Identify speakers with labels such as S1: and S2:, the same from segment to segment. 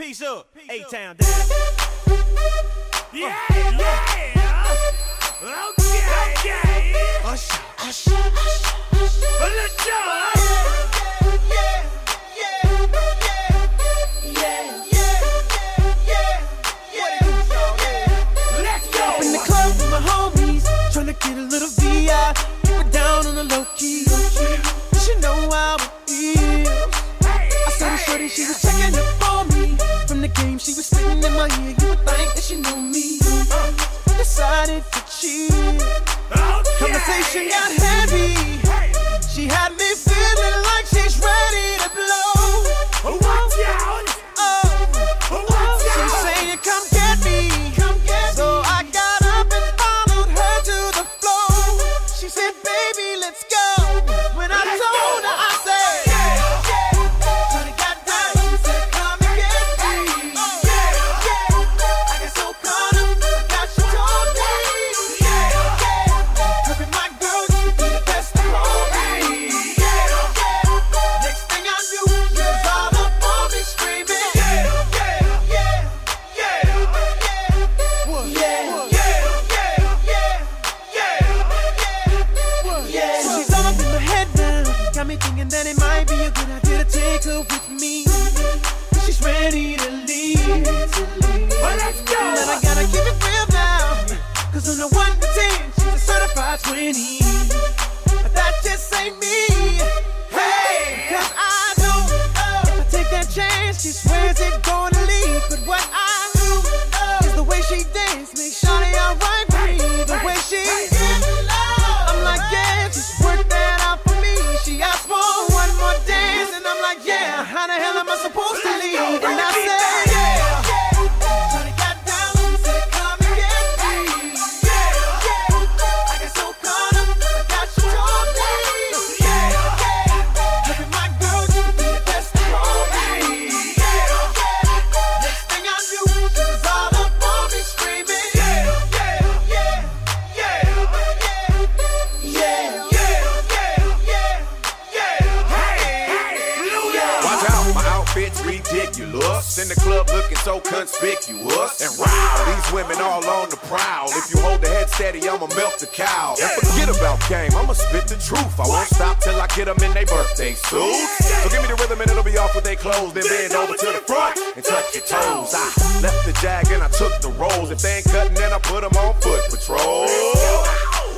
S1: Peace up. A-Town down.
S2: Yeah, yeah. Okay, okay.
S1: Usher, usher,
S2: Let's. Let's go.
S1: in the club with my homies, tryna get a little VI. Keep it down on the low key. You should know how it feels. I saw the shorty, she was To cheat. Conversation got heavy. She had me ready to leave. Well, Let's go. But I gotta keep it real now. Cause on the 1 to 10, she's a certified 20. But that just ain't me.
S3: Ridiculous. In the club looking so conspicuous. And wow, these women all on the prowl. If you hold the head steady, I'ma milk the cow. And forget about game, I'ma spit the truth. I won't stop till I get them in their birthday suits. So give me the rhythm and it'll be off with they clothes. Then bend over to the front and touch your toes. I left the jag and I took the rolls. If they ain't cutting, then I put them on foot patrol.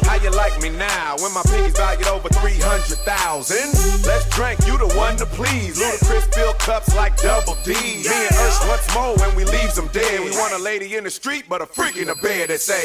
S3: How you like me now when my pinky's valued over 300,000? Let's drink, you the one to please. Ludacris fill cups like double D. Me and Ursh once more when we leaves them dead. We want a lady in the street, but a freak in the bed that say,